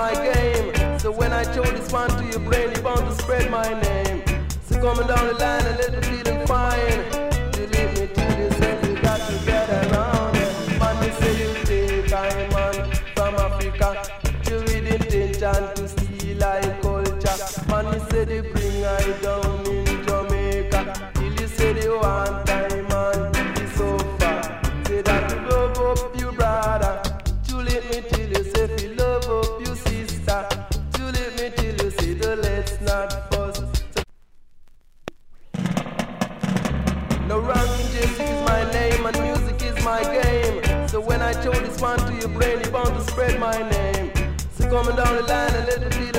my game. So when I show this one to your brain, you're bound to spread my name. So coming down the line a little feeling fine. You me to this you got to get around it. Man, me say you take I man from Africa. You with intention to steal our culture. Man, me say they let's not fuss. No ranking JC is my name and music is my game. So when I show this one to your brain, you're bound to spread my name. So coming down the line a little fine.